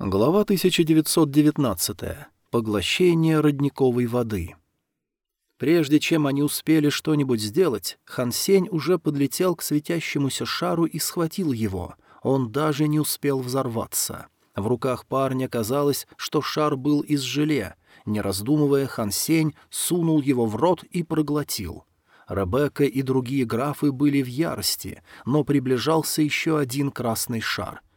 Глава 1919. Поглощение родниковой воды. Прежде чем они успели что-нибудь сделать, Хан Сень уже подлетел к светящемуся шару и схватил его. Он даже не успел взорваться. В руках парня казалось, что шар был из желе. Не раздумывая, Хан Сень сунул его в рот и проглотил. Ребекка и другие графы были в ярости, но приближался еще один красный шар —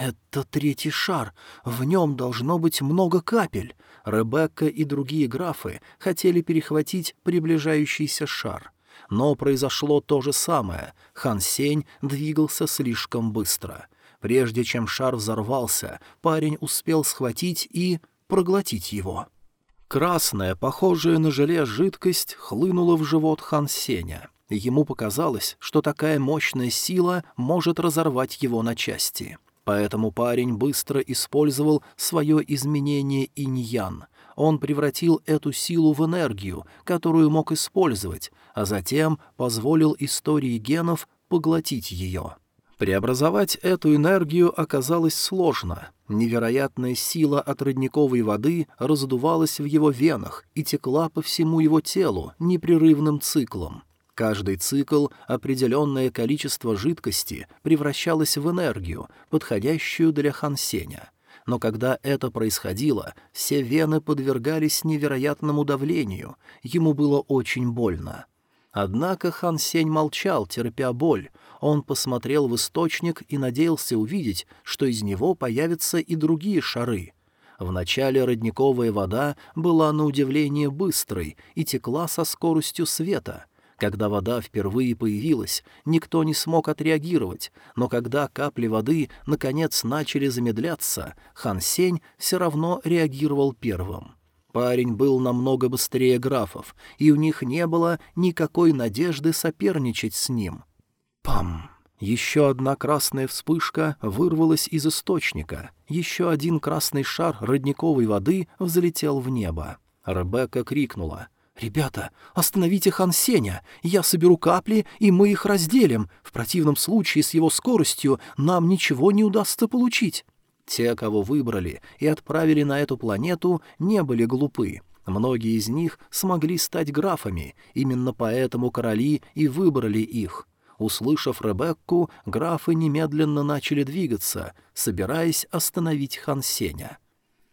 «Это третий шар. В нем должно быть много капель». Ребекка и другие графы хотели перехватить приближающийся шар. Но произошло то же самое. Хан Сень двигался слишком быстро. Прежде чем шар взорвался, парень успел схватить и проглотить его. Красная, похожая на желе жидкость, хлынула в живот Хан Сеня. Ему показалось, что такая мощная сила может разорвать его на части. Поэтому парень быстро использовал свое изменение инь-ян. Он превратил эту силу в энергию, которую мог использовать, а затем позволил истории генов поглотить ее. Преобразовать эту энергию оказалось сложно. Невероятная сила от родниковой воды раздувалась в его венах и текла по всему его телу непрерывным циклом. Каждый цикл определенное количество жидкости превращалось в энергию, подходящую для Хансеня. Но когда это происходило, все вены подвергались невероятному давлению, ему было очень больно. Однако Хан Сень молчал, терпя боль. Он посмотрел в источник и надеялся увидеть, что из него появятся и другие шары. Вначале родниковая вода была на удивление быстрой и текла со скоростью света — когда вода впервые появилась, никто не смог отреагировать, но когда капли воды наконец начали замедляться, Хан Сень все равно реагировал первым. Парень был намного быстрее графов, и у них не было никакой надежды соперничать с ним. Пам! Еще одна красная вспышка вырвалась из источника, еще один красный шар родниковой воды взлетел в небо. Ребекка крикнула — «Ребята, остановите Хан Сеня! Я соберу капли, и мы их разделим. В противном случае с его скоростью нам ничего не удастся получить». Те, кого выбрали и отправили на эту планету, не были глупы. Многие из них смогли стать графами, именно поэтому короли и выбрали их. Услышав Ребекку, графы немедленно начали двигаться, собираясь остановить Хан Сеня.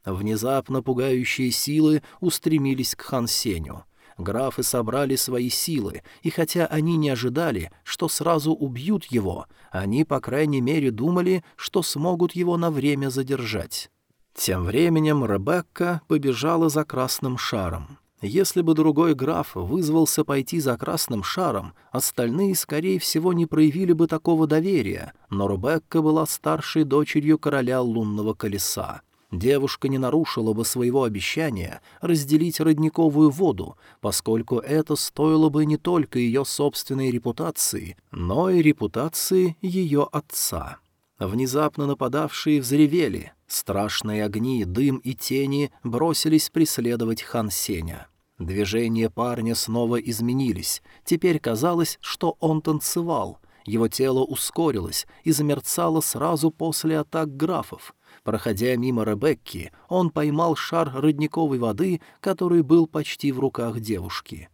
Внезапно пугающие силы устремились к Хан Сеню графы собрали свои силы, и хотя они не ожидали, что сразу убьют его, они, по крайней мере, думали, что смогут его на время задержать. Тем временем Ребекка побежала за красным шаром. Если бы другой граф вызвался пойти за красным шаром, остальные, скорее всего, не проявили бы такого доверия, но Ребекка была старшей дочерью короля лунного колеса девушка не нарушила бы своего обещания разделить родниковую воду, поскольку это стоило бы не только ее собственной репутации, но и репутации ее отца. Внезапно нападавшие взревели, страшные огни, дым и тени бросились преследовать Хан Сеня. Движения парня снова изменились, теперь казалось, что он танцевал — его тело ускорилось и замерцало сразу после атак графов. Проходя мимо Ребекки, он поймал шар родниковой воды, который был почти в руках девушки.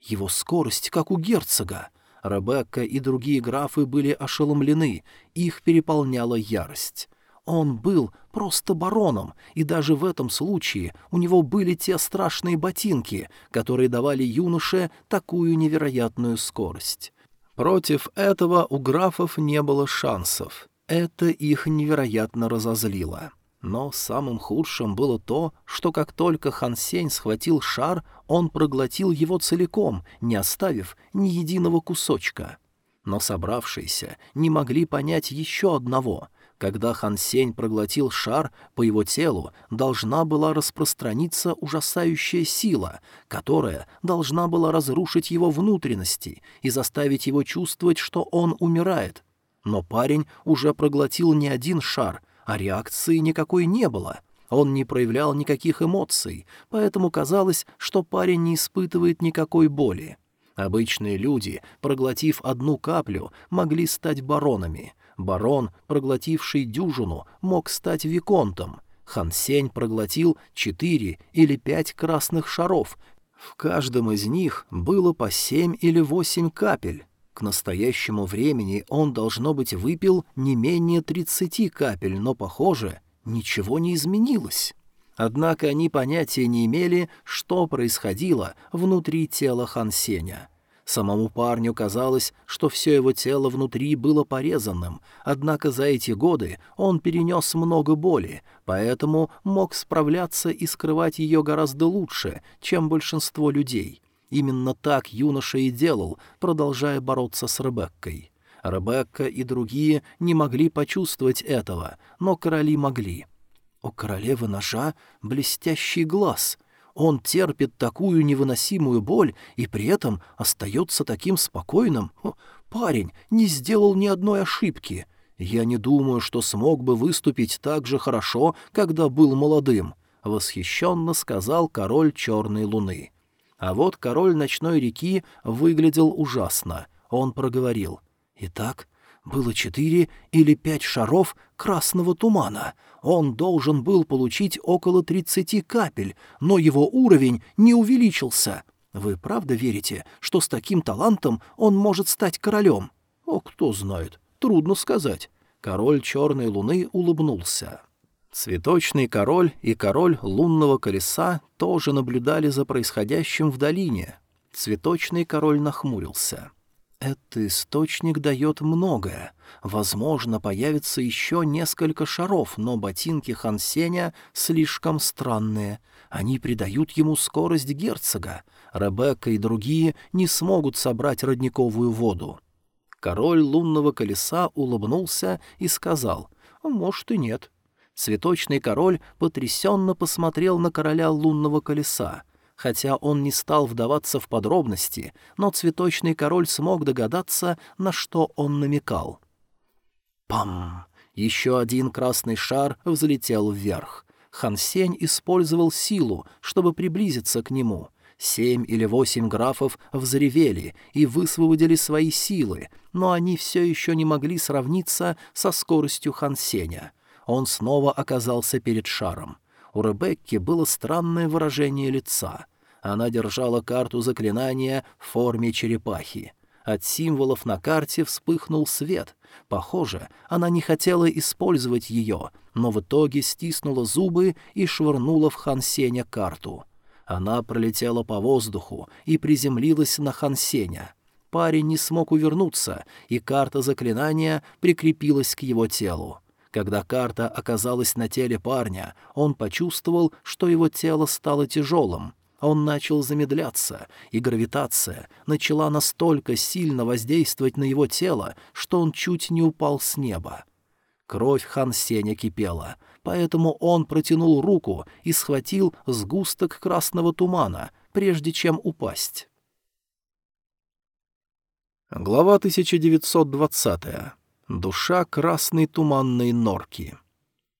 Его скорость, как у герцога. Ребекка и другие графы были ошеломлены, их переполняла ярость. Он был просто бароном, и даже в этом случае у него были те страшные ботинки, которые давали юноше такую невероятную скорость. Против этого у графов не было шансов. Это их невероятно разозлило. Но самым худшим было то, что как только Хан Сень схватил шар, он проглотил его целиком, не оставив ни единого кусочка. Но собравшиеся не могли понять еще одного. Когда Хан Сень проглотил шар, по его телу должна была распространиться ужасающая сила, которая должна была разрушить его внутренности и заставить его чувствовать, что он умирает, но парень уже проглотил не один шар, а реакции никакой не было. Он не проявлял никаких эмоций, поэтому казалось, что парень не испытывает никакой боли. Обычные люди, проглотив одну каплю, могли стать баронами. Барон, проглотивший дюжину, мог стать виконтом. Хан Сень проглотил четыре или пять красных шаров. В каждом из них было по семь или восемь капель. К настоящему времени он, должно быть, выпил не менее тридцати капель, но, похоже, ничего не изменилось. Однако они понятия не имели, что происходило внутри тела Хан Сеня. Самому парню казалось, что все его тело внутри было порезанным, однако за эти годы он перенес много боли, поэтому мог справляться и скрывать ее гораздо лучше, чем большинство людей. Именно так юноша и делал, продолжая бороться с Ребеккой. Ребекка и другие не могли почувствовать этого, но короли могли. У королевы ножа блестящий глаз — он терпит такую невыносимую боль и при этом остается таким спокойным. Парень не сделал ни одной ошибки. Я не думаю, что смог бы выступить так же хорошо, когда был молодым», — восхищенно сказал король Черной Луны. А вот король Ночной реки выглядел ужасно. Он проговорил. «Итак, было четыре или пять шаров красного тумана. Он должен был получить около тридцати капель, но его уровень не увеличился. Вы правда верите, что с таким талантом он может стать королем? О, кто знает. Трудно сказать. Король Черной Луны улыбнулся. Цветочный король и король лунного колеса тоже наблюдали за происходящим в долине. Цветочный король нахмурился. Этот источник дает многое. Возможно, появится еще несколько шаров, но ботинки Хансеня слишком странные. Они придают ему скорость герцога. Ребекка и другие не смогут собрать родниковую воду. Король лунного колеса улыбнулся и сказал, «Может и нет». Цветочный король потрясенно посмотрел на короля лунного колеса — Хотя он не стал вдаваться в подробности, но цветочный король смог догадаться, на что он намекал. Пам! Еще один красный шар взлетел вверх. Хансень использовал силу, чтобы приблизиться к нему. Семь или восемь графов взревели и высвободили свои силы, но они все еще не могли сравниться со скоростью Хансеня. Он снова оказался перед шаром. У Ребекки было странное выражение лица. Она держала карту заклинания в форме черепахи. От символов на карте вспыхнул свет. Похоже, она не хотела использовать ее, но в итоге стиснула зубы и швырнула в Хансеня карту. Она пролетела по воздуху и приземлилась на Хансеня. Парень не смог увернуться, и карта заклинания прикрепилась к его телу. Когда карта оказалась на теле парня, он почувствовал, что его тело стало тяжелым. Он начал замедляться, и гравитация начала настолько сильно воздействовать на его тело, что он чуть не упал с неба. Кровь Хан Сеня кипела, поэтому он протянул руку и схватил сгусток красного тумана, прежде чем упасть. Глава 1920. Душа красной туманной норки.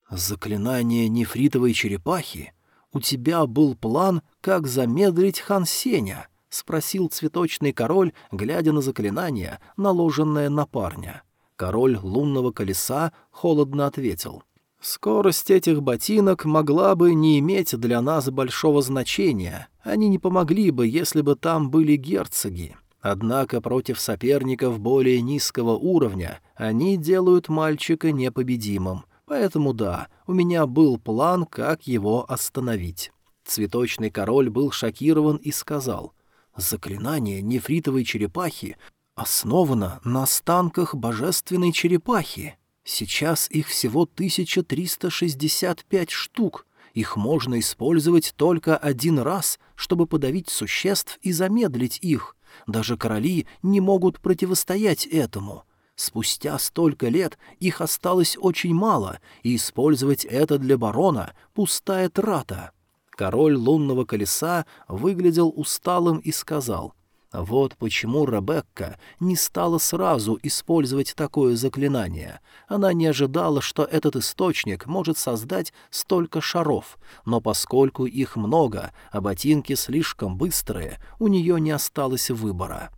Заклинание нефритовой черепахи? У тебя был план, как замедлить Хан Сеня? — спросил цветочный король, глядя на заклинание, наложенное на парня. Король лунного колеса холодно ответил. «Скорость этих ботинок могла бы не иметь для нас большого значения. Они не помогли бы, если бы там были герцоги. Однако против соперников более низкого уровня они делают мальчика непобедимым. Поэтому да, у меня был план, как его остановить. Цветочный король был шокирован и сказал, «Заклинание нефритовой черепахи основано на останках божественной черепахи. Сейчас их всего 1365 штук. Их можно использовать только один раз, чтобы подавить существ и замедлить их. Даже короли не могут противостоять этому. Спустя столько лет их осталось очень мало, и использовать это для барона — пустая трата. Король лунного колеса выглядел усталым и сказал — вот почему Ребекка не стала сразу использовать такое заклинание. Она не ожидала, что этот источник может создать столько шаров, но поскольку их много, а ботинки слишком быстрые, у нее не осталось выбора.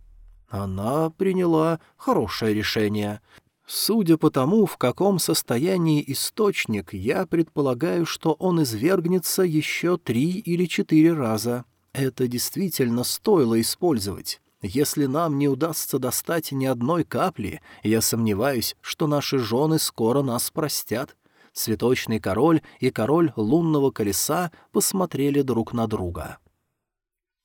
Она приняла хорошее решение. Судя по тому, в каком состоянии источник, я предполагаю, что он извергнется еще три или четыре раза. Это действительно стоило использовать. Если нам не удастся достать ни одной капли, я сомневаюсь, что наши жены скоро нас простят. Цветочный король и король лунного колеса посмотрели друг на друга.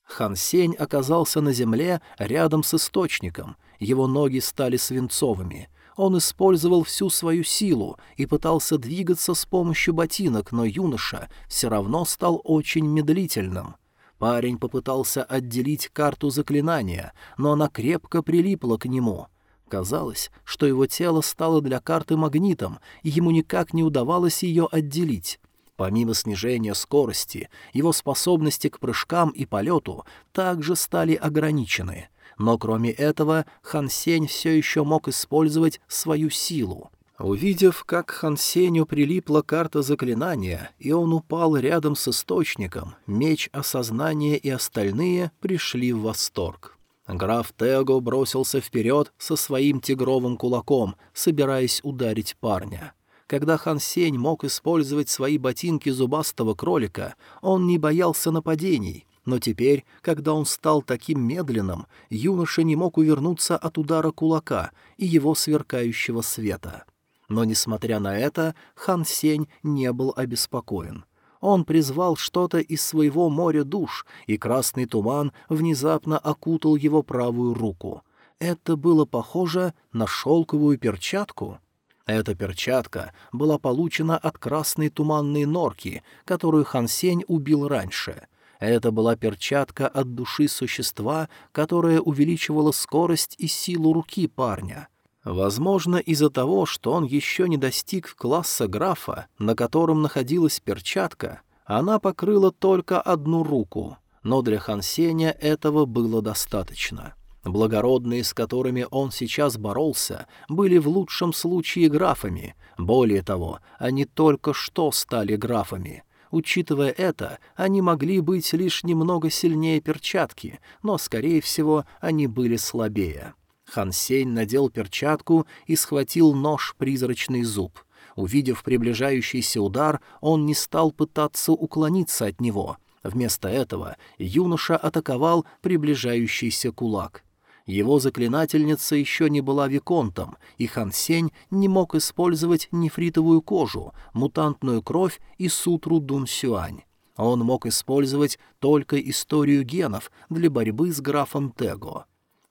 Хан Сень оказался на земле рядом с источником. Его ноги стали свинцовыми. Он использовал всю свою силу и пытался двигаться с помощью ботинок, но юноша все равно стал очень медлительным. Парень попытался отделить карту заклинания, но она крепко прилипла к нему. Казалось, что его тело стало для карты магнитом, и ему никак не удавалось ее отделить. Помимо снижения скорости, его способности к прыжкам и полету также стали ограничены. Но кроме этого, Хан Сень все еще мог использовать свою силу. Увидев, как Хан Сенью прилипла карта заклинания, и он упал рядом с источником, меч осознания и остальные пришли в восторг. Граф Tego бросился вперед со своим тигровым кулаком, собираясь ударить парня. Когда Хан Сень мог использовать свои ботинки зубастого кролика, он не боялся нападений — но теперь, когда он стал таким медленным, юноша не мог увернуться от удара кулака и его сверкающего света. Но, несмотря на это, хан Сень не был обеспокоен. Он призвал что-то из своего моря душ, и красный туман внезапно окутал его правую руку. Это было похоже на шелковую перчатку. Эта перчатка была получена от красной туманной норки, которую Хан Сень убил раньше — это была перчатка от души существа, которая увеличивала скорость и силу руки парня. Возможно, из-за того, что он еще не достиг класса графа, на котором находилась перчатка, она покрыла только одну руку, но для Хансеня этого было достаточно. Благородные, с которыми он сейчас боролся, были в лучшем случае графами. Более того, они только что стали графами — Учитывая это, они могли быть лишь немного сильнее перчатки, но, скорее всего, они были слабее. Хан Сень надел перчатку и схватил нож-призрачный зуб. Увидев приближающийся удар, он не стал пытаться уклониться от него. Вместо этого юноша атаковал приближающийся кулак. Его заклинательница еще не была виконтом, и Хан Сень не мог использовать нефритовую кожу, мутантную кровь и сутру Дун Сюань. Он мог использовать только историю генов для борьбы с графом Tego.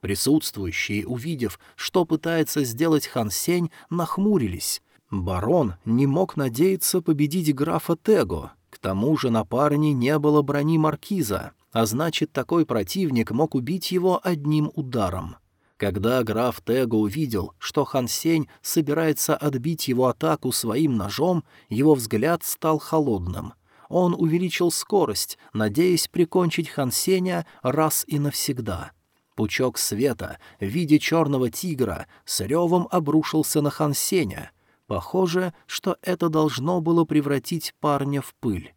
Присутствующие, увидев, что пытается сделать Хан Сень, нахмурились. Барон не мог надеяться победить графа Tego. К тому же на парне не было брони маркиза а значит, такой противник мог убить его одним ударом. Когда граф Tego увидел, что Хан Сень собирается отбить его атаку своим ножом, его взгляд стал холодным. Он увеличил скорость, надеясь прикончить Хан Сеня раз и навсегда. Пучок света в виде черного тигра с ревом обрушился на Хан Сеня. Похоже, что это должно было превратить парня в пыль.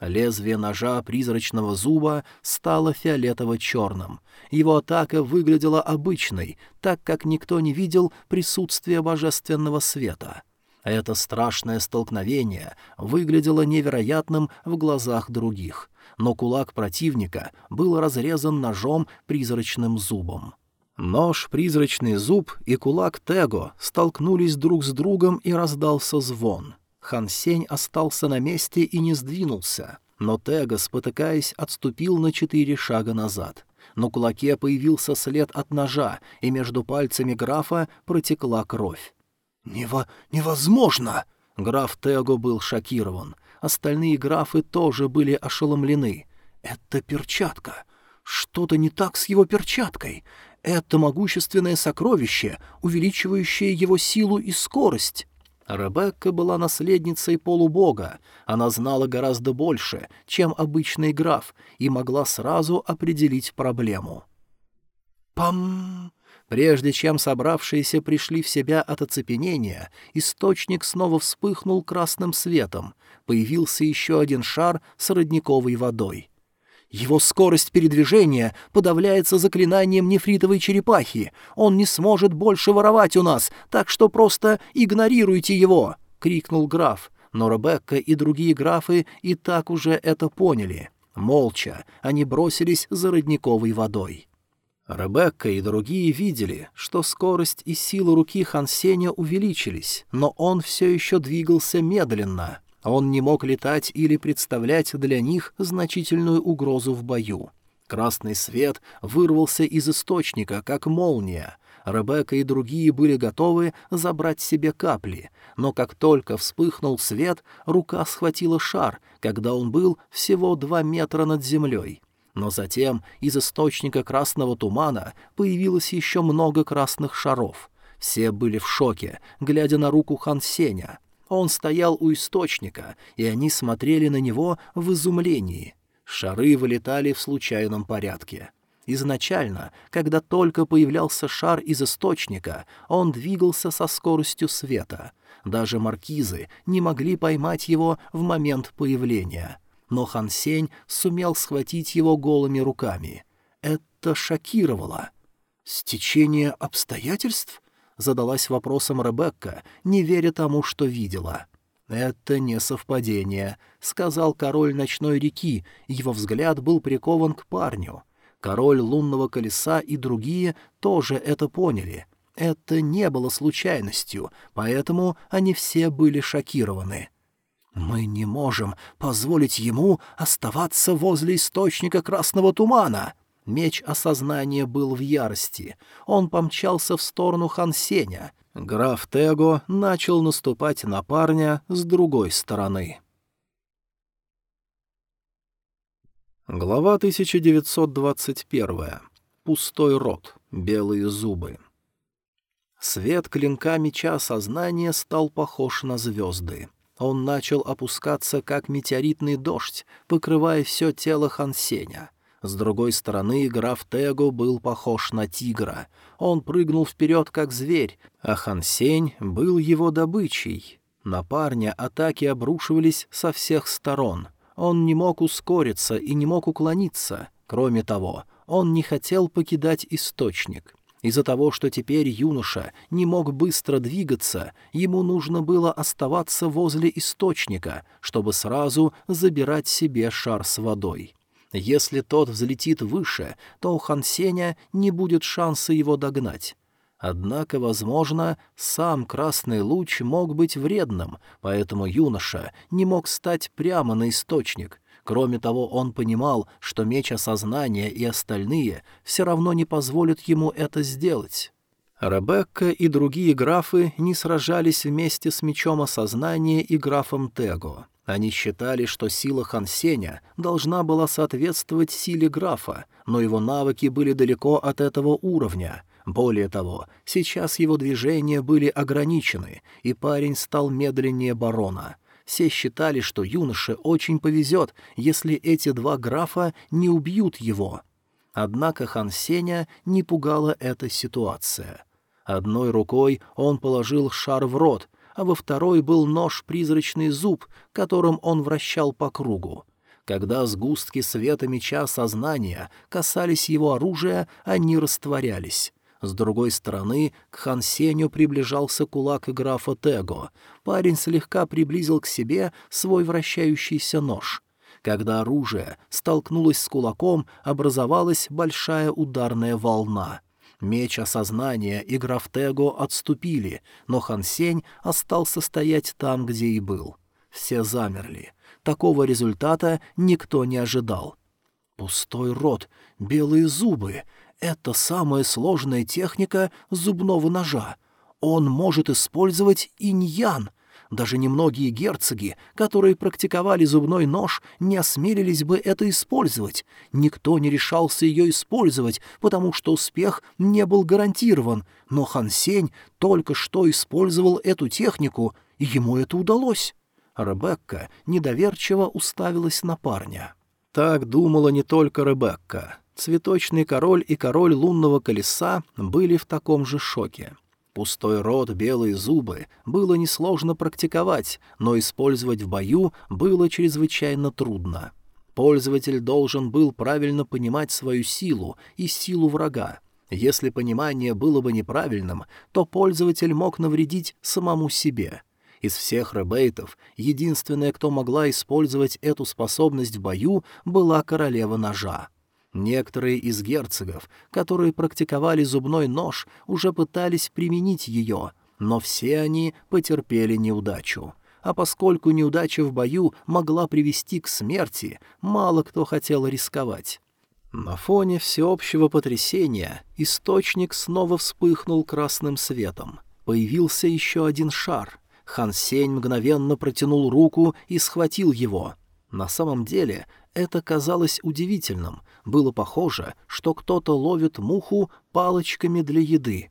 Лезвие ножа призрачного зуба стало фиолетово-черным. Его атака выглядела обычной, так как никто не видел присутствия божественного света. Это страшное столкновение выглядело невероятным в глазах других, но кулак противника был разрезан ножом призрачным зубом. Нож, призрачный зуб и кулак Tego столкнулись друг с другом и раздался звон — Хан Сень остался на месте и не сдвинулся, но Тега, спотыкаясь, отступил на четыре шага назад. На кулаке появился след от ножа, и между пальцами графа протекла кровь. «Нево... невозможно!» Граф Tego был шокирован. Остальные графы тоже были ошеломлены. «Это перчатка. Что-то не так с его перчаткой. Это могущественное сокровище, увеличивающее его силу и скорость». Ребекка была наследницей полубога, она знала гораздо больше, чем обычный граф, и могла сразу определить проблему. «Пам!» Прежде чем собравшиеся пришли в себя от оцепенения, источник снова вспыхнул красным светом. Появился еще один шар с родниковой водой. Его скорость передвижения подавляется заклинанием нефритовой черепахи. Он не сможет больше воровать у нас, так что просто игнорируйте его!» — крикнул граф. Но Ребекка и другие графы и так уже это поняли. Молча они бросились за родниковой водой. Ребекка и другие видели, что скорость и сила руки Хансеня увеличились, но он все еще двигался медленно. Он не мог летать или представлять для них значительную угрозу в бою. Красный свет вырвался из источника, как молния. Ребекка и другие были готовы забрать себе капли, но как только вспыхнул свет, рука схватила шар, когда он был всего два метра над землей. Но затем из источника красного тумана появилось еще много красных шаров. Все были в шоке, глядя на руку Хан Сеня. Он стоял у источника, и они смотрели на него в изумлении. Шары вылетали в случайном порядке. Изначально, когда только появлялся шар из источника, он двигался со скоростью света. Даже маркизы не могли поймать его в момент появления — но Хан Сень сумел схватить его голыми руками. Это шокировало. «Стечение обстоятельств?» — задалась вопросом Ребекка, не веря тому, что видела. «Это не совпадение», — сказал король ночной реки, его взгляд был прикован к парню. Король лунного колеса и другие тоже это поняли. Это не было случайностью, поэтому они все были шокированы. «Мы не можем позволить ему оставаться возле источника красного тумана!» Меч осознания был в ярости. Он помчался в сторону Хансеня. Граф Tego начал наступать на парня с другой стороны. Глава 1921. Пустой рот. Белые зубы. Свет клинка меча сознания стал похож на звезды. Он начал опускаться, как метеоритный дождь, покрывая все тело Хансеня. С другой стороны, граф Tego был похож на тигра. Он прыгнул вперед, как зверь, а Хансень был его добычей. На парня атаки обрушивались со всех сторон. Он не мог ускориться и не мог уклониться. Кроме того, он не хотел покидать источник. Из-за того, что теперь юноша не мог быстро двигаться, ему нужно было оставаться возле источника, чтобы сразу забирать себе шар с водой. Если тот взлетит выше, то у Хансеня не будет шанса его догнать. Однако, возможно, сам красный луч мог быть вредным, поэтому юноша не мог стать прямо на источник — Кроме того, он понимал, что меч осознания и остальные все равно не позволят ему это сделать. Ребекка и другие графы не сражались вместе с мечом осознания и графом Tego. Они считали, что сила Хансеня должна была соответствовать силе графа, но его навыки были далеко от этого уровня. Более того, сейчас его движения были ограничены, и парень стал медленнее барона — все считали, что юноше очень повезет, если эти два графа не убьют его. Однако Хан Сеня не пугала эта ситуация. Одной рукой он положил шар в рот, а во второй был нож-призрачный зуб, которым он вращал по кругу. Когда сгустки света меча сознания касались его оружия, они растворялись. С другой стороны, к Хан Сеню приближался кулак графа Tego. Парень слегка приблизил к себе свой вращающийся нож. Когда оружие столкнулось с кулаком, образовалась большая ударная волна. Меч осознания и граф Tego отступили, но Хан Сень остался стоять там, где и был. Все замерли. Такого результата никто не ожидал. Пустой рот, белые зубы — это самая сложная техника зубного ножа. Он может использовать иньян. Даже немногие герцоги, которые практиковали зубной нож, не осмелились бы это использовать. Никто не решался ее использовать, потому что успех не был гарантирован. Но Хан Сень только что использовал эту технику, и ему это удалось. Ребекка недоверчиво уставилась на парня. Так думала не только Ребекка. Цветочный король и король лунного колеса были в таком же шоке. Пустой рот, белые зубы было несложно практиковать, но использовать в бою было чрезвычайно трудно. Пользователь должен был правильно понимать свою силу и силу врага. Если понимание было бы неправильным, то пользователь мог навредить самому себе. Из всех ребейтов единственная, кто могла использовать эту способность в бою, была королева ножа. Некоторые из герцогов, которые практиковали зубной нож, уже пытались применить ее, но все они потерпели неудачу. А поскольку неудача в бою могла привести к смерти, мало кто хотел рисковать. На фоне всеобщего потрясения источник снова вспыхнул красным светом. Появился еще один шар. Хан Сень мгновенно протянул руку и схватил его. На самом деле это казалось удивительным. Было похоже, что кто-то ловит муху палочками для еды.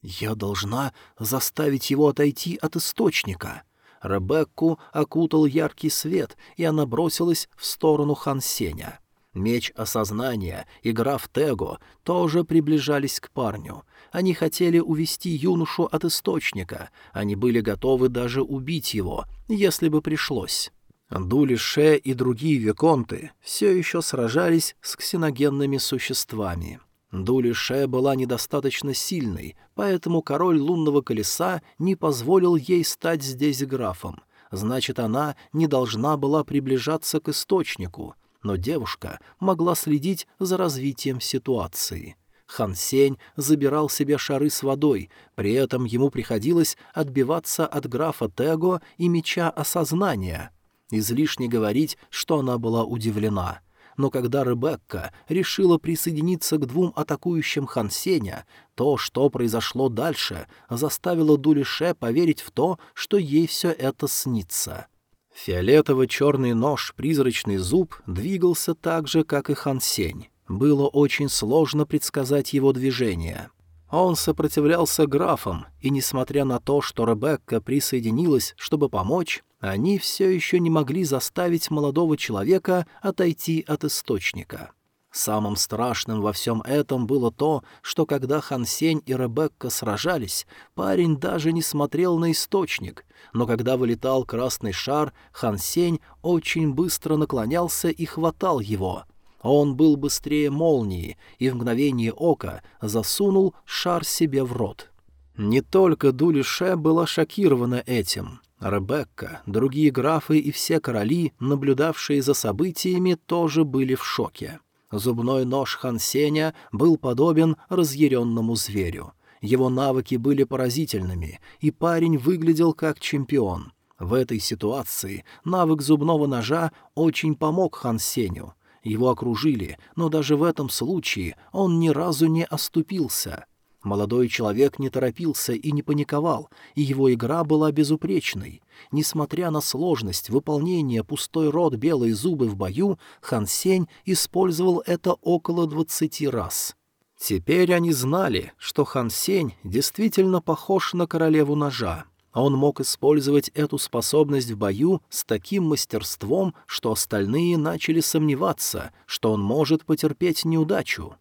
«Я должна заставить его отойти от источника». Ребекку окутал яркий свет, и она бросилась в сторону Хан Сеня. Меч осознания и граф Tego тоже приближались к парню. Они хотели увести юношу от источника, они были готовы даже убить его, если бы пришлось. Дулише и другие виконты все еще сражались с ксеногенными существами. Дулише была недостаточно сильной, поэтому король лунного колеса не позволил ей стать здесь графом. Значит, она не должна была приближаться к источнику, но девушка могла следить за развитием ситуации. Хан Сень забирал себе шары с водой, при этом ему приходилось отбиваться от графа Tego и меча осознания — Излишне говорить, что она была удивлена. Но когда Ребекка решила присоединиться к двум атакующим Хансеня, то, что произошло дальше, заставило Дулише поверить в то, что ей все это снится. Фиолетово-черный нож, призрачный зуб, двигался так же, как и Хансень. Было очень сложно предсказать его движение. Он сопротивлялся графам, и, несмотря на то, что Ребекка присоединилась, чтобы помочь, они все еще не могли заставить молодого человека отойти от источника. Самым страшным во всем этом было то, что когда Хан Сень и Ребекка сражались, парень даже не смотрел на источник, но когда вылетал красный шар, Хан Сень очень быстро наклонялся и хватал его. Он был быстрее молнии и в мгновение ока засунул шар себе в рот. Не только Дулише была шокирована этим. Ребекка, другие графы и все короли, наблюдавшие за событиями, тоже были в шоке. Зубной нож Хансеня был подобен разъяренному зверю. Его навыки были поразительными, и парень выглядел как чемпион. В этой ситуации навык зубного ножа очень помог Хансеню. Его окружили, но даже в этом случае он ни разу не оступился — Молодой человек не торопился и не паниковал, и его игра была безупречной. Несмотря на сложность выполнения пустой рот белые зубы в бою, Хан Сень использовал это около двадцати раз. Теперь они знали, что Хан Сень действительно похож на королеву ножа. Он мог использовать эту способность в бою с таким мастерством, что остальные начали сомневаться, что он может потерпеть неудачу.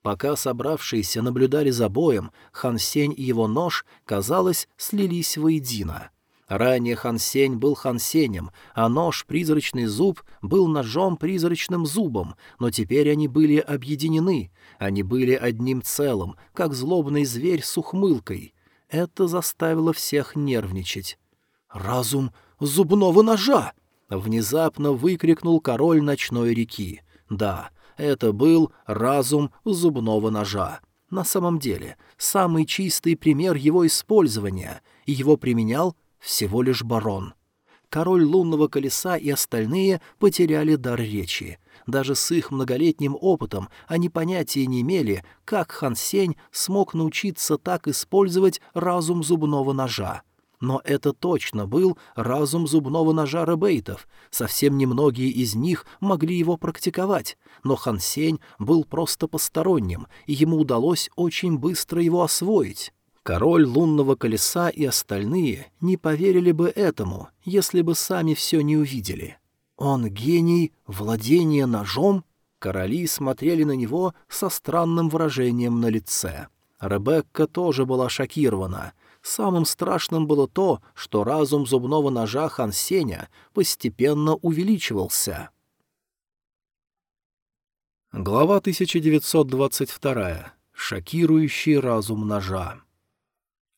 Пока собравшиеся наблюдали за боем, Хан Сень и его нож, казалось, слились воедино. Ранее Хан Сень был Хан Сенем, а нож «Призрачный зуб» был ножом «Призрачным зубом», но теперь они были объединены, они были одним целым, как злобный зверь с ухмылкой. Это заставило всех нервничать. «Разум зубного ножа!» — внезапно выкрикнул король ночной реки. Да, это был разум зубного ножа. На самом деле, самый чистый пример его использования, и его применял всего лишь барон. Король лунного колеса и остальные потеряли дар речи. Даже с их многолетним опытом они понятия не имели, как Хан Сень смог научиться так использовать разум зубного ножа. Но это точно был разум зубного ножа ребейтов. Совсем немногие из них могли его практиковать, но Хан Сень был просто посторонним, и ему удалось очень быстро его освоить. Король лунного колеса и остальные не поверили бы этому, если бы сами все не увидели. Он гений владения ножом? Короли смотрели на него со странным выражением на лице. Ребекка тоже была шокирована — Самым страшным было то, что разум зубного ножа Хан Сеня постепенно увеличивался. Глава 1922. Шокирующий разум ножа.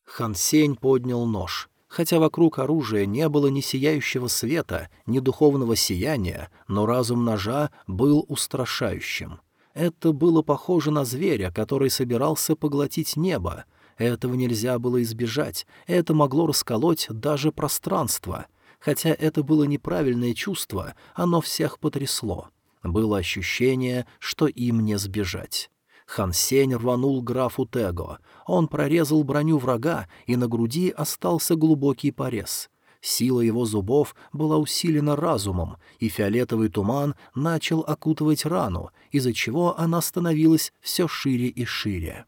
Хан Сень поднял нож. Хотя вокруг оружия не было ни сияющего света, ни духовного сияния, но разум ножа был устрашающим. Это было похоже на зверя, который собирался поглотить небо. Этого нельзя было избежать, это могло расколоть даже пространство. Хотя это было неправильное чувство, оно всех потрясло. Было ощущение, что им не сбежать. Хан Сень рванул графу Tego. Он прорезал броню врага, и на груди остался глубокий порез. Сила его зубов была усилена разумом, и фиолетовый туман начал окутывать рану, из-за чего она становилась все шире и шире.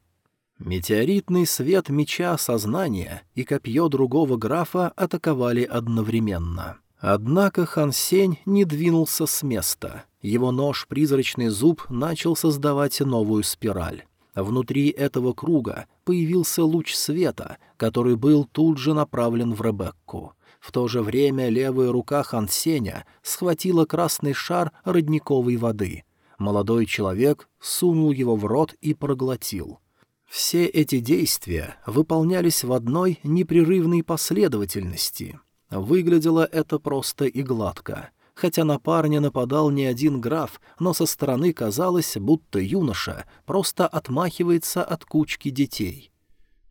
Метеоритный свет меча сознания и копье другого графа атаковали одновременно. Однако Хан Сень не двинулся с места. Его нож-призрачный зуб начал создавать новую спираль. Внутри этого круга появился луч света, который был тут же направлен в Ребекку. В то же время левая рука Хан Сеня схватила красный шар родниковой воды. Молодой человек сунул его в рот и проглотил. Все эти действия выполнялись в одной непрерывной последовательности. Выглядело это просто и гладко. Хотя на парня нападал не один граф, но со стороны казалось, будто юноша просто отмахивается от кучки детей.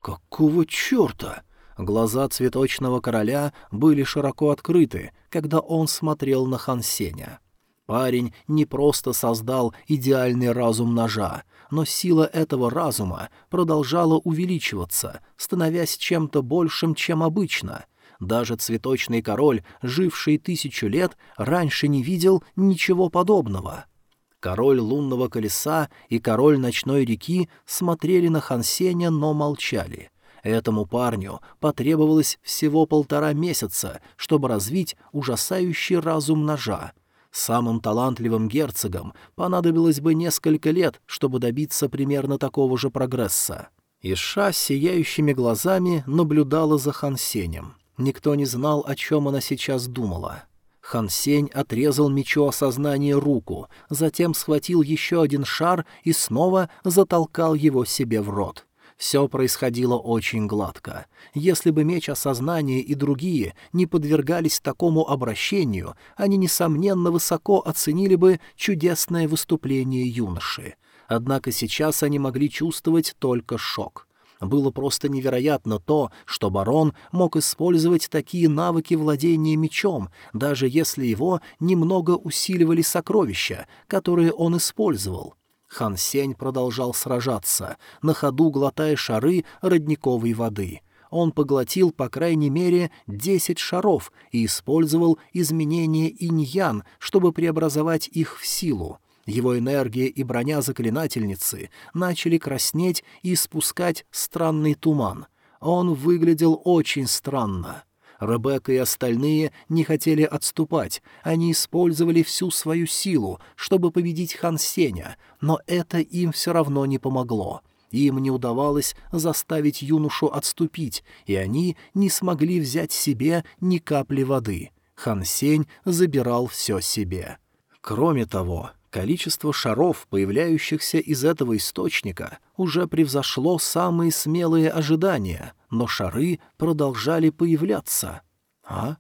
«Какого черта?» Глаза цветочного короля были широко открыты, когда он смотрел на Хансеня. Парень не просто создал идеальный разум ножа, но сила этого разума продолжала увеличиваться, становясь чем-то большим, чем обычно — даже цветочный король, живший тысячу лет, раньше не видел ничего подобного. Король лунного колеса и король ночной реки смотрели на Хансеня, но молчали. Этому парню потребовалось всего полтора месяца, чтобы развить ужасающий разум ножа. Самым талантливым герцогам понадобилось бы несколько лет, чтобы добиться примерно такого же прогресса. Иша сияющими глазами наблюдала за Хансенем. Никто не знал, о чем она сейчас думала. Хан Сень отрезал мечу осознания руку, затем схватил еще один шар и снова затолкал его себе в рот. Все происходило очень гладко. Если бы меч осознания и другие не подвергались такому обращению, они, несомненно, высоко оценили бы чудесное выступление юноши. Однако сейчас они могли чувствовать только шок. Было просто невероятно то, что барон мог использовать такие навыки владения мечом, даже если его немного усиливали сокровища, которые он использовал. Хан Сень продолжал сражаться, на ходу глотая шары родниковой воды. Он поглотил, по крайней мере, десять шаров и использовал изменения инь-ян, чтобы преобразовать их в силу. Его энергия и броня заклинательницы начали краснеть и спускать странный туман. Он выглядел очень странно. Ребекка и остальные не хотели отступать, они использовали всю свою силу, чтобы победить Хан Сеня, но это им все равно не помогло. Им не удавалось заставить юношу отступить, и они не смогли взять себе ни капли воды. Хан Сень забирал все себе. Кроме того, Количество шаров, появляющихся из этого источника, уже превзошло самые смелые ожидания, но шары продолжали появляться. А?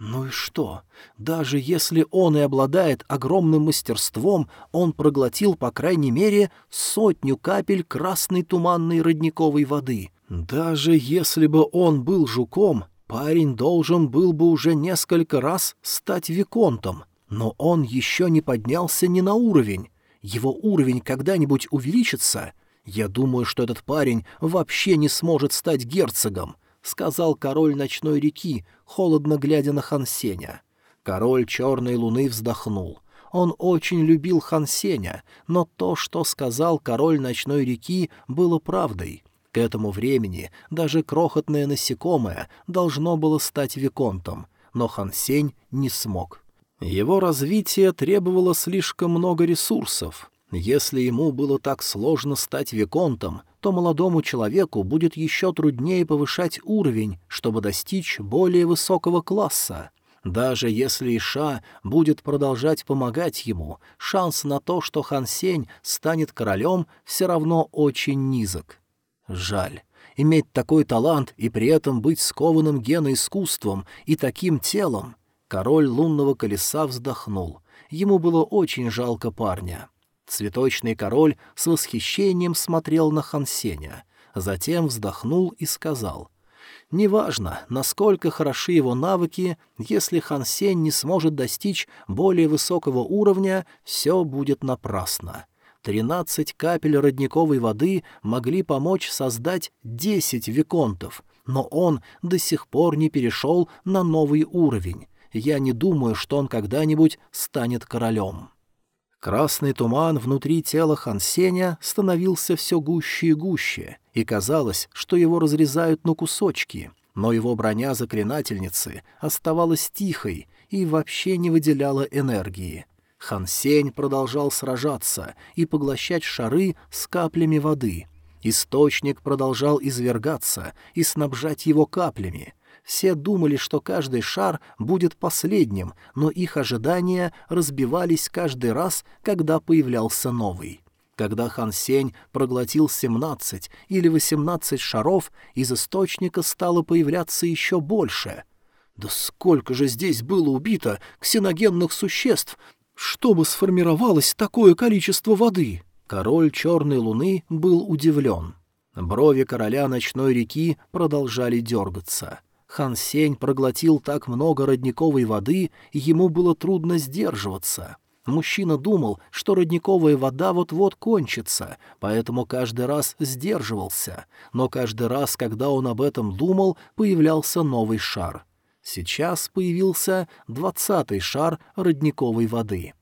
Ну и что? Даже если он и обладает огромным мастерством, он проглотил, по крайней мере, сотню капель красной туманной родниковой воды. Даже если бы он был жуком, парень должен был бы уже несколько раз стать виконтом — но он еще не поднялся ни на уровень. Его уровень когда-нибудь увеличится? Я думаю, что этот парень вообще не сможет стать герцогом, — сказал король ночной реки, холодно глядя на Хансеня. Король черной луны вздохнул. Он очень любил Хансеня, но то, что сказал король ночной реки, было правдой. К этому времени даже крохотное насекомое должно было стать виконтом, но Хансень не смог. Его развитие требовало слишком много ресурсов. Если ему было так сложно стать виконтом, то молодому человеку будет еще труднее повышать уровень, чтобы достичь более высокого класса. Даже если Иша будет продолжать помогать ему, шанс на то, что Хан Сень станет королем, все равно очень низок. Жаль. Иметь такой талант и при этом быть скованным геноискусством и таким телом. Король лунного колеса вздохнул. Ему было очень жалко парня. Цветочный король с восхищением смотрел на Хансеня, затем вздохнул и сказал, «Неважно, насколько хороши его навыки, если Хансень не сможет достичь более высокого уровня, все будет напрасно. Тринадцать капель родниковой воды могли помочь создать десять виконтов, но он до сих пор не перешел на новый уровень. Я не думаю, что он когда-нибудь станет королем». Красный туман внутри тела Хансеня становился все гуще и гуще, и казалось, что его разрезают на кусочки, но его броня заклинательницы оставалась тихой и вообще не выделяла энергии. Хансень продолжал сражаться и поглощать шары с каплями воды. Источник продолжал извергаться и снабжать его каплями — все думали, что каждый шар будет последним, но их ожидания разбивались каждый раз, когда появлялся новый. Когда Хан Сень проглотил 17 или 18 шаров, из источника стало появляться еще больше. Да сколько же здесь было убито ксеногенных существ, чтобы сформировалось такое количество воды? Король Черной Луны был удивлен. Брови короля ночной реки продолжали дергаться. Хан Сень проглотил так много родниковой воды, ему было трудно сдерживаться. Мужчина думал, что родниковая вода вот-вот кончится, поэтому каждый раз сдерживался, но каждый раз, когда он об этом думал, появлялся новый шар. Сейчас появился двадцатый шар родниковой воды.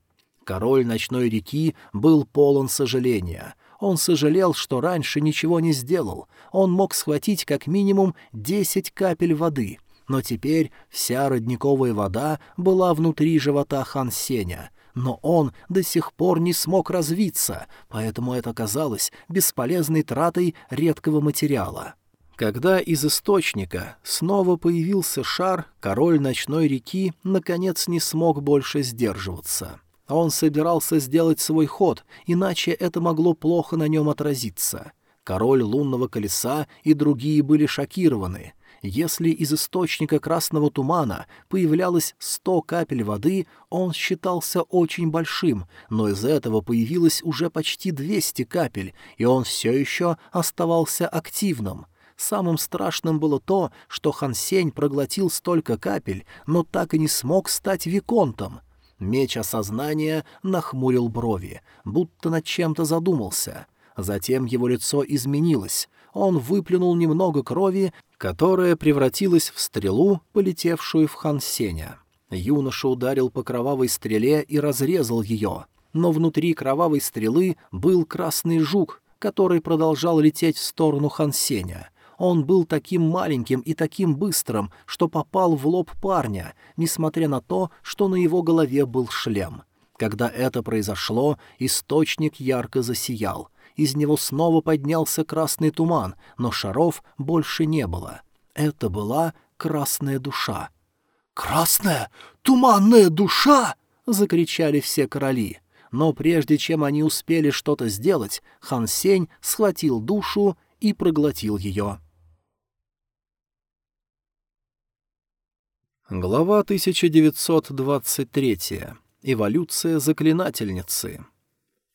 Король ночной реки был полон сожаления — он сожалел, что раньше ничего не сделал. Он мог схватить как минимум десять капель воды. Но теперь вся родниковая вода была внутри живота Хан Сеня. Но он до сих пор не смог развиться, поэтому это казалось бесполезной тратой редкого материала. Когда из источника снова появился шар, король ночной реки наконец не смог больше сдерживаться. Он собирался сделать свой ход, иначе это могло плохо на нем отразиться. Король лунного колеса и другие были шокированы. Если из источника красного тумана появлялось сто капель воды, он считался очень большим, но из этого появилось уже почти двести капель, и он все еще оставался активным. Самым страшным было то, что Хансень проглотил столько капель, но так и не смог стать виконтом. Меч осознания нахмурил брови, будто над чем-то задумался. Затем его лицо изменилось. Он выплюнул немного крови, которая превратилась в стрелу, полетевшую в Хан Сеня. Юноша ударил по кровавой стреле и разрезал ее. Но внутри кровавой стрелы был красный жук, который продолжал лететь в сторону Хан Сеня. Он был таким маленьким и таким быстрым, что попал в лоб парня, несмотря на то, что на его голове был шлем. Когда это произошло, источник ярко засиял. Из него снова поднялся красный туман, но шаров больше не было. Это была красная душа. «Красная? Туманная душа!» — закричали все короли. Но прежде чем они успели что-то сделать, Хан Сень схватил душу и проглотил ее. Глава 1923. Эволюция заклинательницы.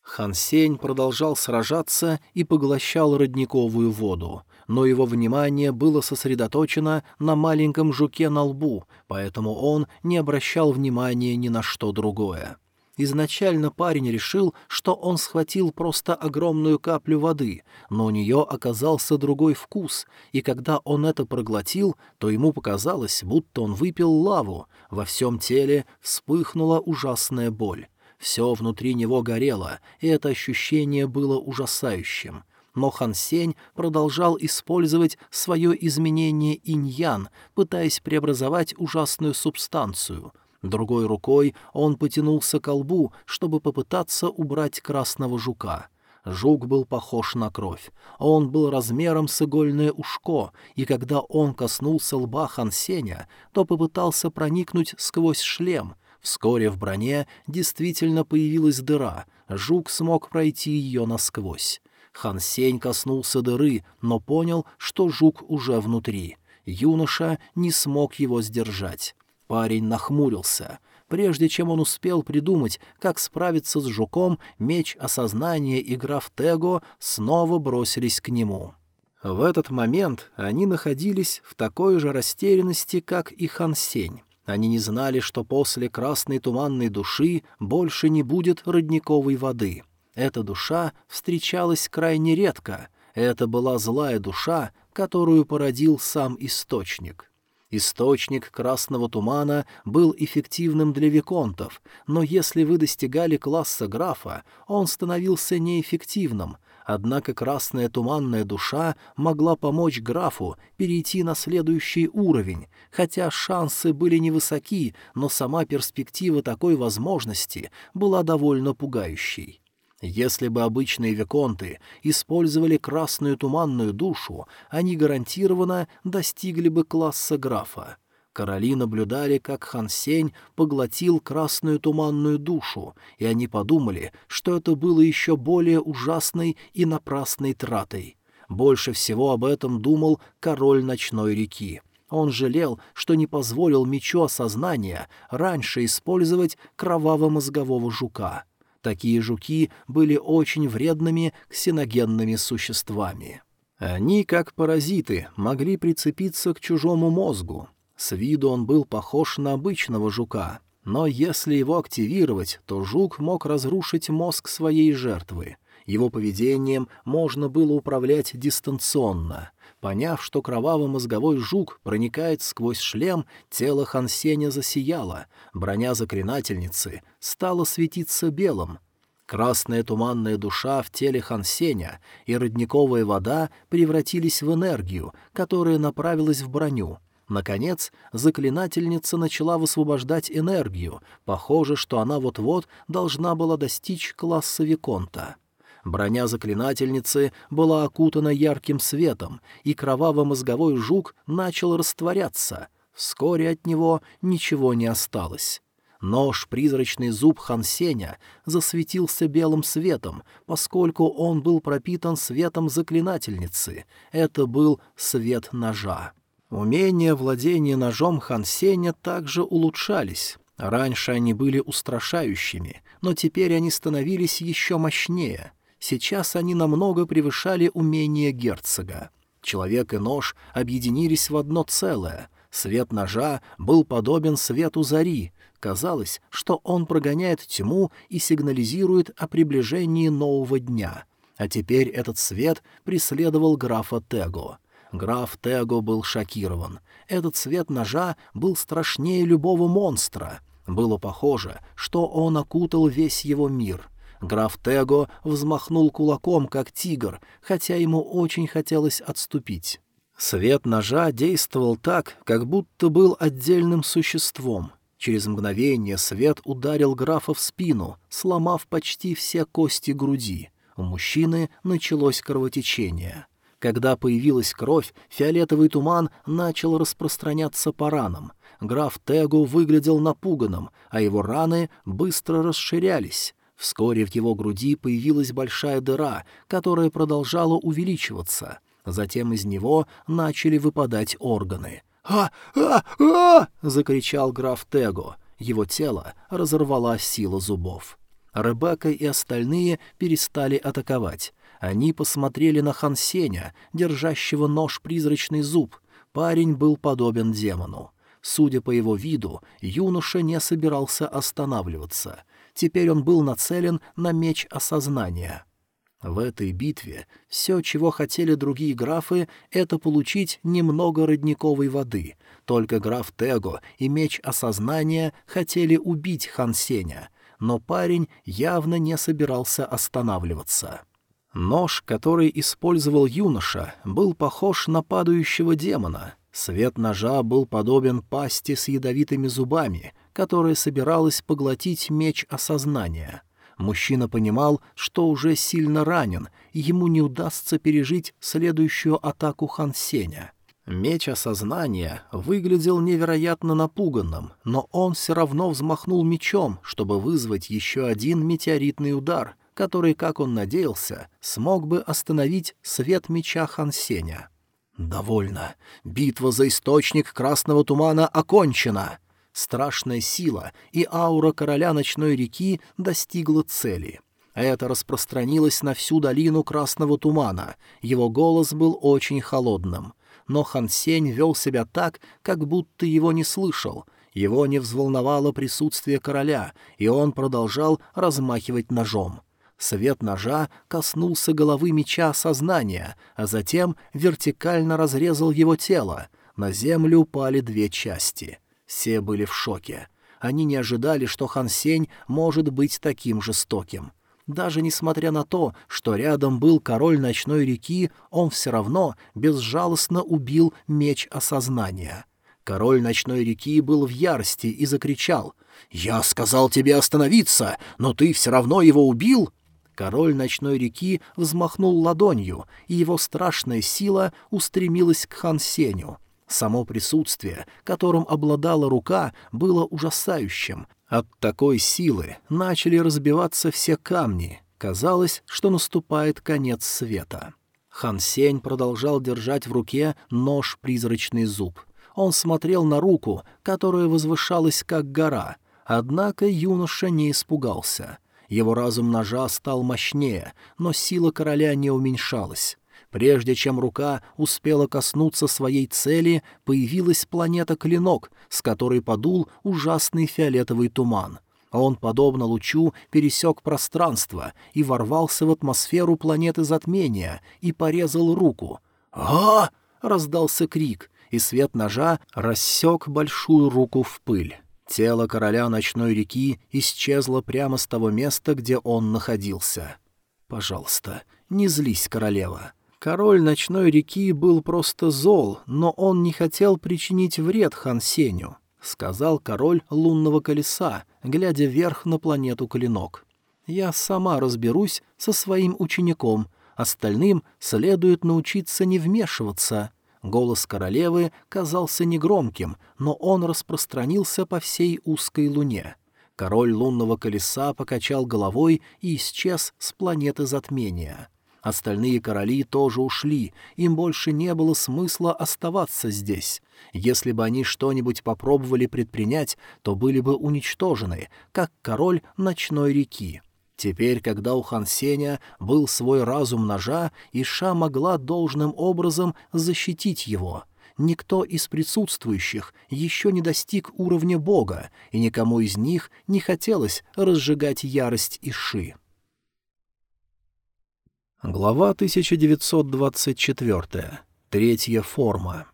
Хан Сень продолжал сражаться и поглощал родниковую воду, но его внимание было сосредоточено на маленьком жуке на лбу, поэтому он не обращал внимания ни на что другое. Изначально парень решил, что он схватил просто огромную каплю воды, но у нее оказался другой вкус, и когда он это проглотил, то ему показалось, будто он выпил лаву, во всем теле вспыхнула ужасная боль. Все внутри него горело, и это ощущение было ужасающим. Но Хан Сень продолжал использовать свое изменение инь-ян, пытаясь преобразовать ужасную субстанцию — Другой рукой он потянулся к колбу, чтобы попытаться убрать красного жука. Жук был похож на кровь. Он был размером с игольное ушко, и когда он коснулся лба Хансеня, то попытался проникнуть сквозь шлем. Вскоре в броне действительно появилась дыра, жук смог пройти ее насквозь. Хансень коснулся дыры, но понял, что жук уже внутри. Юноша не смог его сдержать. Парень нахмурился — Прежде чем он успел придумать, как справиться с жуком, меч осознания и граф Tego снова бросились к нему. В этот момент они находились в такой же растерянности, как и Хан Сень. Они не знали, что после красной туманной души больше не будет родниковой воды. Эта душа встречалась крайне редко. Это была злая душа, которую породил сам источник. Источник красного тумана был эффективным для виконтов, но если вы достигали класса графа, он становился неэффективным, однако красная туманная душа могла помочь графу перейти на следующий уровень, хотя шансы были невысоки, но сама перспектива такой возможности была довольно пугающей. Если бы обычные виконты использовали красную туманную душу, они гарантированно достигли бы класса графа. Короли наблюдали, как Хан Сень поглотил красную туманную душу, и они подумали, что это было еще более ужасной и напрасной тратой. Больше всего об этом думал король ночной реки. Он жалел, что не позволил мечу осознания раньше использовать кроваво-мозгового жука — Такие жуки были очень вредными ксеногенными существами. Они, как паразиты, могли прицепиться к чужому мозгу. С виду он был похож на обычного жука, но если его активировать, то жук мог разрушить мозг своей жертвы. Его поведением можно было управлять дистанционно. Поняв, что кроваво-мозговой жук проникает сквозь шлем, тело Хансеня засияло, броня заклинательницы стала светиться белым. Красная туманная душа в теле Хансеня и родниковая вода превратились в энергию, которая направилась в броню. Наконец, заклинательница начала высвобождать энергию. Похоже, что она вот-вот должна была достичь класса Виконта. Броня заклинательницы была окутана ярким светом, и кроваво-мозговой жук начал растворяться. Вскоре от него ничего не осталось. Нож, призрачный зуб Хансеня, засветился белым светом, поскольку он был пропитан светом заклинательницы. Это был свет ножа. Умения владения ножом Хансеня также улучшались. Раньше они были устрашающими, но теперь они становились еще мощнее — Сейчас они намного превышали умения герцога. Человек и нож объединились в одно целое. Свет ножа был подобен свету зари. Казалось, что он прогоняет тьму и сигнализирует о приближении нового дня. А теперь этот свет преследовал графа Tego. Граф Tego был шокирован. Этот свет ножа был страшнее любого монстра. Было похоже, что он окутал весь его мир — Граф Tego взмахнул кулаком, как тигр, хотя ему очень хотелось отступить. Свет ножа действовал так, как будто был отдельным существом. Через мгновение свет ударил графа в спину, сломав почти все кости груди. У мужчины началось кровотечение. Когда появилась кровь, фиолетовый туман начал распространяться по ранам. Граф Тегу выглядел напуганным, а его раны быстро расширялись. Вскоре в его груди появилась большая дыра, которая продолжала увеличиваться. Затем из него начали выпадать органы. «А! А! А!» — закричал граф Tego. Его тело разорвала сила зубов. Ребекка и остальные перестали атаковать. Они посмотрели на Хансеня, держащего нож-призрачный зуб. Парень был подобен демону. Судя по его виду, юноша не собирался останавливаться. Теперь он был нацелен на меч осознания. В этой битве все, чего хотели другие графы, это получить немного родниковой воды. Только граф Tego и меч осознания хотели убить Хан Сеня, но парень явно не собирался останавливаться. Нож, который использовал юноша, был похож на падающего демона. Свет ножа был подобен пасти с ядовитыми зубами, которая собиралась поглотить меч осознания. Мужчина понимал, что уже сильно ранен, и ему не удастся пережить следующую атаку Хан Сеня. Меч осознания выглядел невероятно напуганным, но он все равно взмахнул мечом, чтобы вызвать еще один метеоритный удар, который, как он надеялся, смог бы остановить свет меча Хан Сеня. «Довольно. Битва за источник красного тумана окончена!» Страшная сила и аура короля ночной реки достигла цели. Это распространилось на всю долину Красного Тумана. Его голос был очень холодным. Но Хан Сень вел себя так, как будто его не слышал. Его не взволновало присутствие короля, и он продолжал размахивать ножом. Свет ножа коснулся головы меча сознания, а затем вертикально разрезал его тело. На землю упали две части — все были в шоке. Они не ожидали, что Хан Сень может быть таким жестоким. Даже несмотря на то, что рядом был король ночной реки, он все равно безжалостно убил меч осознания. Король ночной реки был в ярости и закричал «Я сказал тебе остановиться, но ты все равно его убил!» Король ночной реки взмахнул ладонью, и его страшная сила устремилась к Хан Сеню — Само присутствие, которым обладала рука, было ужасающим. От такой силы начали разбиваться все камни. Казалось, что наступает конец света. Хан Сень продолжал держать в руке нож-призрачный зуб. Он смотрел на руку, которая возвышалась как гора, однако юноша не испугался. Его разум ножа стал мощнее, но сила короля не уменьшалась. Прежде чем рука успела коснуться своей цели, появилась планета-клинок, с которой подул ужасный фиолетовый туман. Он, подобно лучу, пересек пространство и ворвался в атмосферу планеты затмения и порезал руку. а раздался крик, и свет ножа рассек большую руку в пыль. Тело короля ночной реки исчезло прямо с того места, где он находился. «Пожалуйста, не злись, королева. Король ночной реки был просто зол, но он не хотел причинить вред Хан Сеню, — сказал король лунного колеса, глядя вверх на планету Клинок. «Я сама разберусь со своим учеником, остальным следует научиться не вмешиваться». Голос королевы казался негромким, но он распространился по всей узкой луне. Король лунного колеса покачал головой и исчез с планеты затмения. Остальные короли тоже ушли, им больше не было смысла оставаться здесь. Если бы они что-нибудь попробовали предпринять, то были бы уничтожены, как король ночной реки. Теперь, когда у Хан Сеня был свой разум ножа, Иша могла должным образом защитить его. Никто из присутствующих еще не достиг уровня бога, и никому из них не хотелось разжигать ярость Иши. Глава 1924. Третья форма.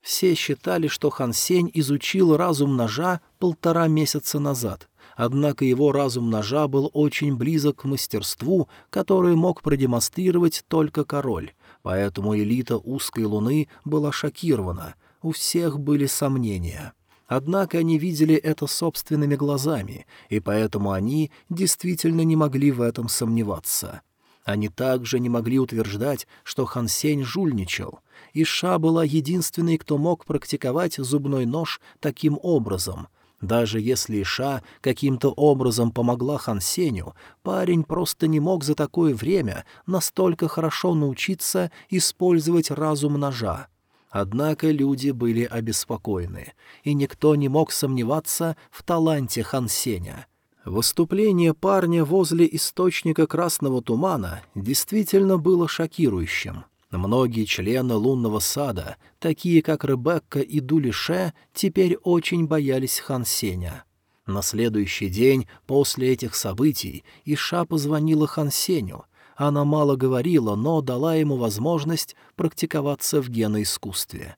Все считали, что Хан Сень изучил разум ножа полтора месяца назад, однако его разум ножа был очень близок к мастерству, которое мог продемонстрировать только король, поэтому элита узкой луны была шокирована, у всех были сомнения. Однако они видели это собственными глазами, и поэтому они действительно не могли в этом сомневаться. Они также не могли утверждать, что Хан Сень жульничал. Иша была единственной, кто мог практиковать зубной нож таким образом. Даже если Иша каким-то образом помогла Хан Сеню, парень просто не мог за такое время настолько хорошо научиться использовать разум ножа. Однако люди были обеспокоены, и никто не мог сомневаться в таланте Хан Сеня — Выступление парня возле источника красного тумана действительно было шокирующим. Многие члены лунного сада, такие как Ребекка и Дулише, теперь очень боялись Хан Сеня. На следующий день после этих событий Иша позвонила Хан Сеню. Она мало говорила, но дала ему возможность практиковаться в геноискусстве.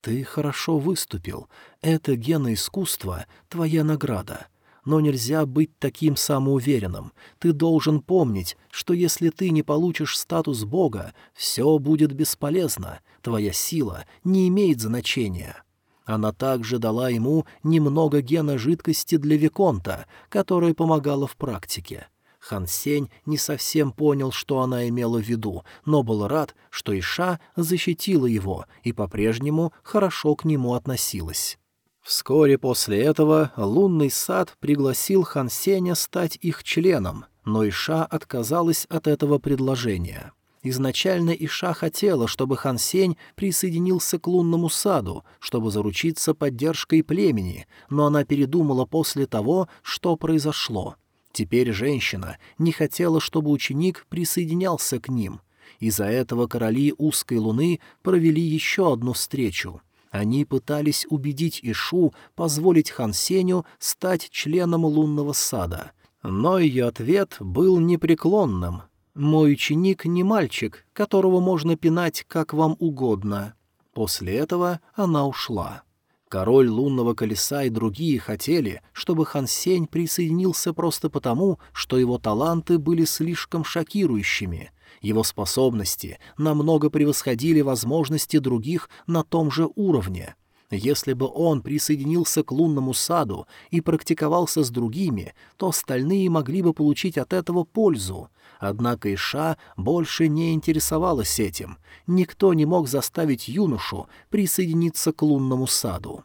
«Ты хорошо выступил. Это геноискусство — твоя награда но нельзя быть таким самоуверенным. Ты должен помнить, что если ты не получишь статус бога, все будет бесполезно, твоя сила не имеет значения». Она также дала ему немного гена жидкости для Виконта, которая помогала в практике. Хан Сень не совсем понял, что она имела в виду, но был рад, что Иша защитила его и по-прежнему хорошо к нему относилась. Вскоре после этого лунный сад пригласил Хан Сеня стать их членом, но Иша отказалась от этого предложения. Изначально Иша хотела, чтобы Хан Сень присоединился к лунному саду, чтобы заручиться поддержкой племени, но она передумала после того, что произошло — Теперь женщина не хотела, чтобы ученик присоединялся к ним. Из-за этого короли узкой луны провели еще одну встречу. Они пытались убедить Ишу позволить Хан Сеню стать членом лунного сада. Но ее ответ был непреклонным. «Мой ученик не мальчик, которого можно пинать как вам угодно». После этого она ушла. Король лунного колеса и другие хотели, чтобы Хан Сень присоединился просто потому, что его таланты были слишком шокирующими. Его способности намного превосходили возможности других на том же уровне. Если бы он присоединился к лунному саду и практиковался с другими, то остальные могли бы получить от этого пользу. Однако Иша больше не интересовалась этим. Никто не мог заставить юношу присоединиться к лунному саду.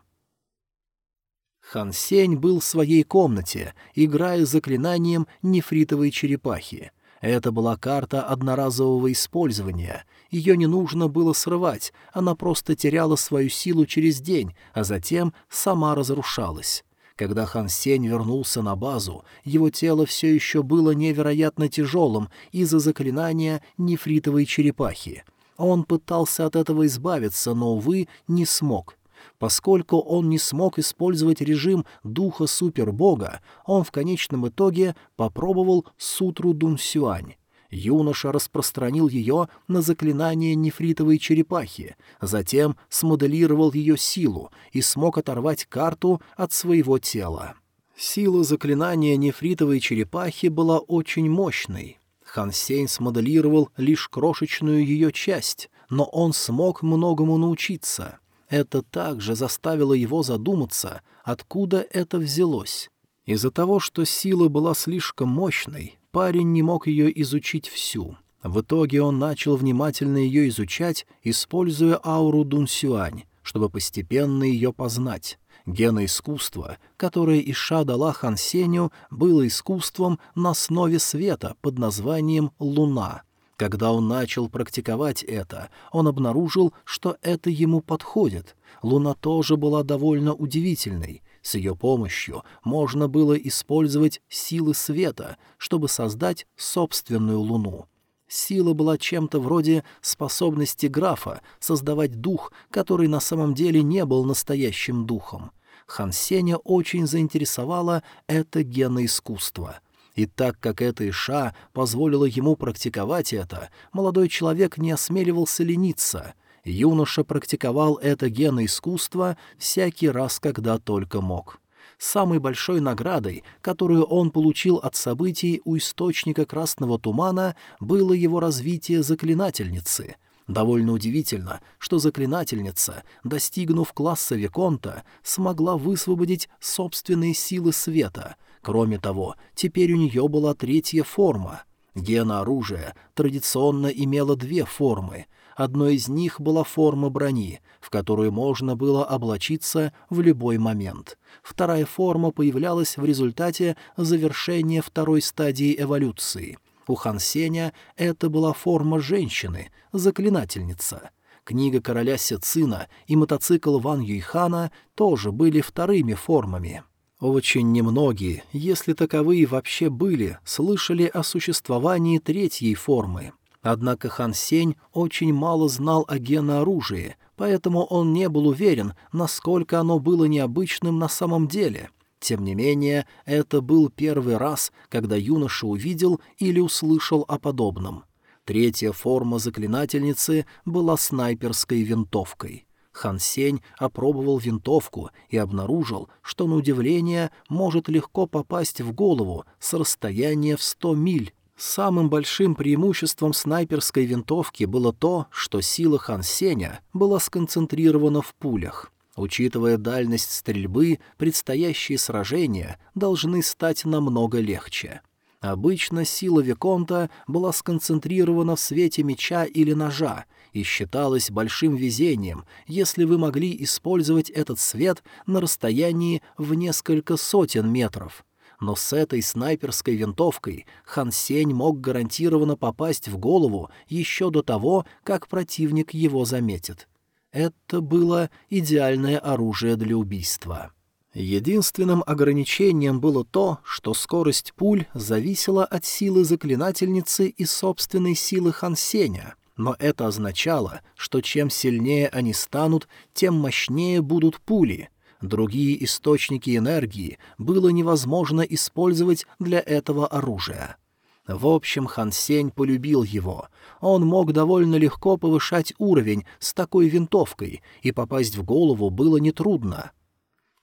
Хан Сень был в своей комнате, играя заклинанием нефритовой черепахи. Это была карта одноразового использования. Ее не нужно было срывать, она просто теряла свою силу через день, а затем сама разрушалась. Когда Хан Сень вернулся на базу, его тело все еще было невероятно тяжелым из-за заклинания нефритовой черепахи. Он пытался от этого избавиться, но, увы, не смог. Поскольку он не смог использовать режим духа супербога, он в конечном итоге попробовал сутру Дунсюань. Юноша распространил ее на заклинание нефритовой черепахи, затем смоделировал ее силу и смог оторвать карту от своего тела. Сила заклинания нефритовой черепахи была очень мощной. Хан Сень смоделировал лишь крошечную ее часть, но он смог многому научиться. Это также заставило его задуматься, откуда это взялось. Из-за того, что сила была слишком мощной, парень не мог ее изучить всю. В итоге он начал внимательно ее изучать, используя ауру Дунсюань, чтобы постепенно ее познать. Геноискусство, которое Иша дала Хан Сеню, было искусством на основе света под названием «Луна». Когда он начал практиковать это, он обнаружил, что это ему подходит. Луна тоже была довольно удивительной. С ее помощью можно было использовать силы света, чтобы создать собственную луну. Сила была чем-то вроде способности графа создавать дух, который на самом деле не был настоящим духом. Хан Сеня очень заинтересовало это геноискусство. И так как эта Иша позволила ему практиковать это, молодой человек не осмеливался лениться — юноша практиковал это геноискусство всякий раз, когда только мог. Самой большой наградой, которую он получил от событий у источника красного тумана, было его развитие заклинательницы. Довольно удивительно, что заклинательница, достигнув класса Виконта, смогла высвободить собственные силы света. Кроме того, теперь у нее была третья форма. Гена оружия традиционно имела две формы — Одной из них была форма брони, в которую можно было облачиться в любой момент. Вторая форма появлялась в результате завершения второй стадии эволюции. У Хан Сеня это была форма женщины, заклинательница. Книга короля Сецина и мотоцикл Ван Юйхана тоже были вторыми формами. Очень немногие, если таковые вообще были, слышали о существовании третьей формы — Однако Хан Сень очень мало знал о генооружии, поэтому он не был уверен, насколько оно было необычным на самом деле. Тем не менее, это был первый раз, когда юноша увидел или услышал о подобном. Третья форма заклинательницы была снайперской винтовкой. Хан Сень опробовал винтовку и обнаружил, что, на удивление, может легко попасть в голову с расстояния в сто миль. Самым большим преимуществом снайперской винтовки было то, что сила Хан Сеня была сконцентрирована в пулях. Учитывая дальность стрельбы, предстоящие сражения должны стать намного легче. Обычно сила Виконта была сконцентрирована в свете меча или ножа и считалась большим везением, если вы могли использовать этот свет на расстоянии в несколько сотен метров. Но с этой снайперской винтовкой Хан Сень мог гарантированно попасть в голову еще до того, как противник его заметит. Это было идеальное оружие для убийства. Единственным ограничением было то, что скорость пуль зависела от силы заклинательницы и собственной силы Хансеня, но это означало, что чем сильнее они станут, тем мощнее будут пули. Другие источники энергии было невозможно использовать для этого оружия. В общем, Хан Сень полюбил его. Он мог довольно легко повышать уровень с такой винтовкой, и попасть в голову было нетрудно.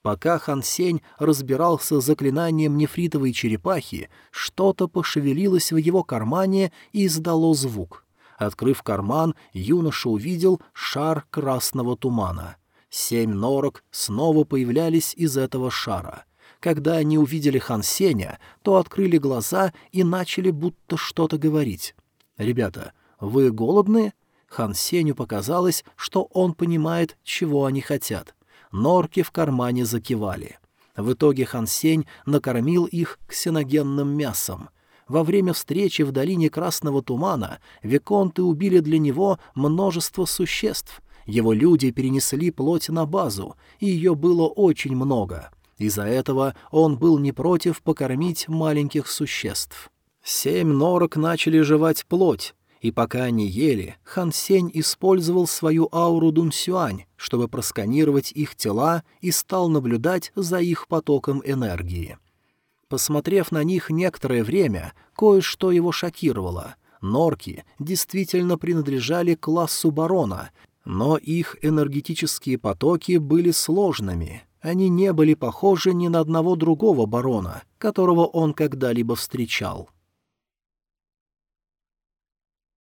Пока Хан Сень разбирался с заклинанием нефритовой черепахи, что-то пошевелилось в его кармане и издало звук. Открыв карман, юноша увидел шар красного тумана. Семь норок снова появлялись из этого шара. Когда они увидели Хан Сеня, то открыли глаза и начали будто что-то говорить. «Ребята, вы голодны?» Хан Сеню показалось, что он понимает, чего они хотят норки в кармане закивали. В итоге Хан Сень накормил их ксеногенным мясом. Во время встречи в долине Красного Тумана Виконты убили для него множество существ. Его люди перенесли плоть на базу, и ее было очень много. Из-за этого он был не против покормить маленьких существ. Семь норок начали жевать плоть, и пока они ели, Хан Сень использовал свою ауру Дунсюань, чтобы просканировать их тела и стал наблюдать за их потоком энергии. Посмотрев на них некоторое время, кое-что его шокировало. Норки действительно принадлежали классу барона, но их энергетические потоки были сложными. Они не были похожи ни на одного другого барона, которого он когда-либо встречал.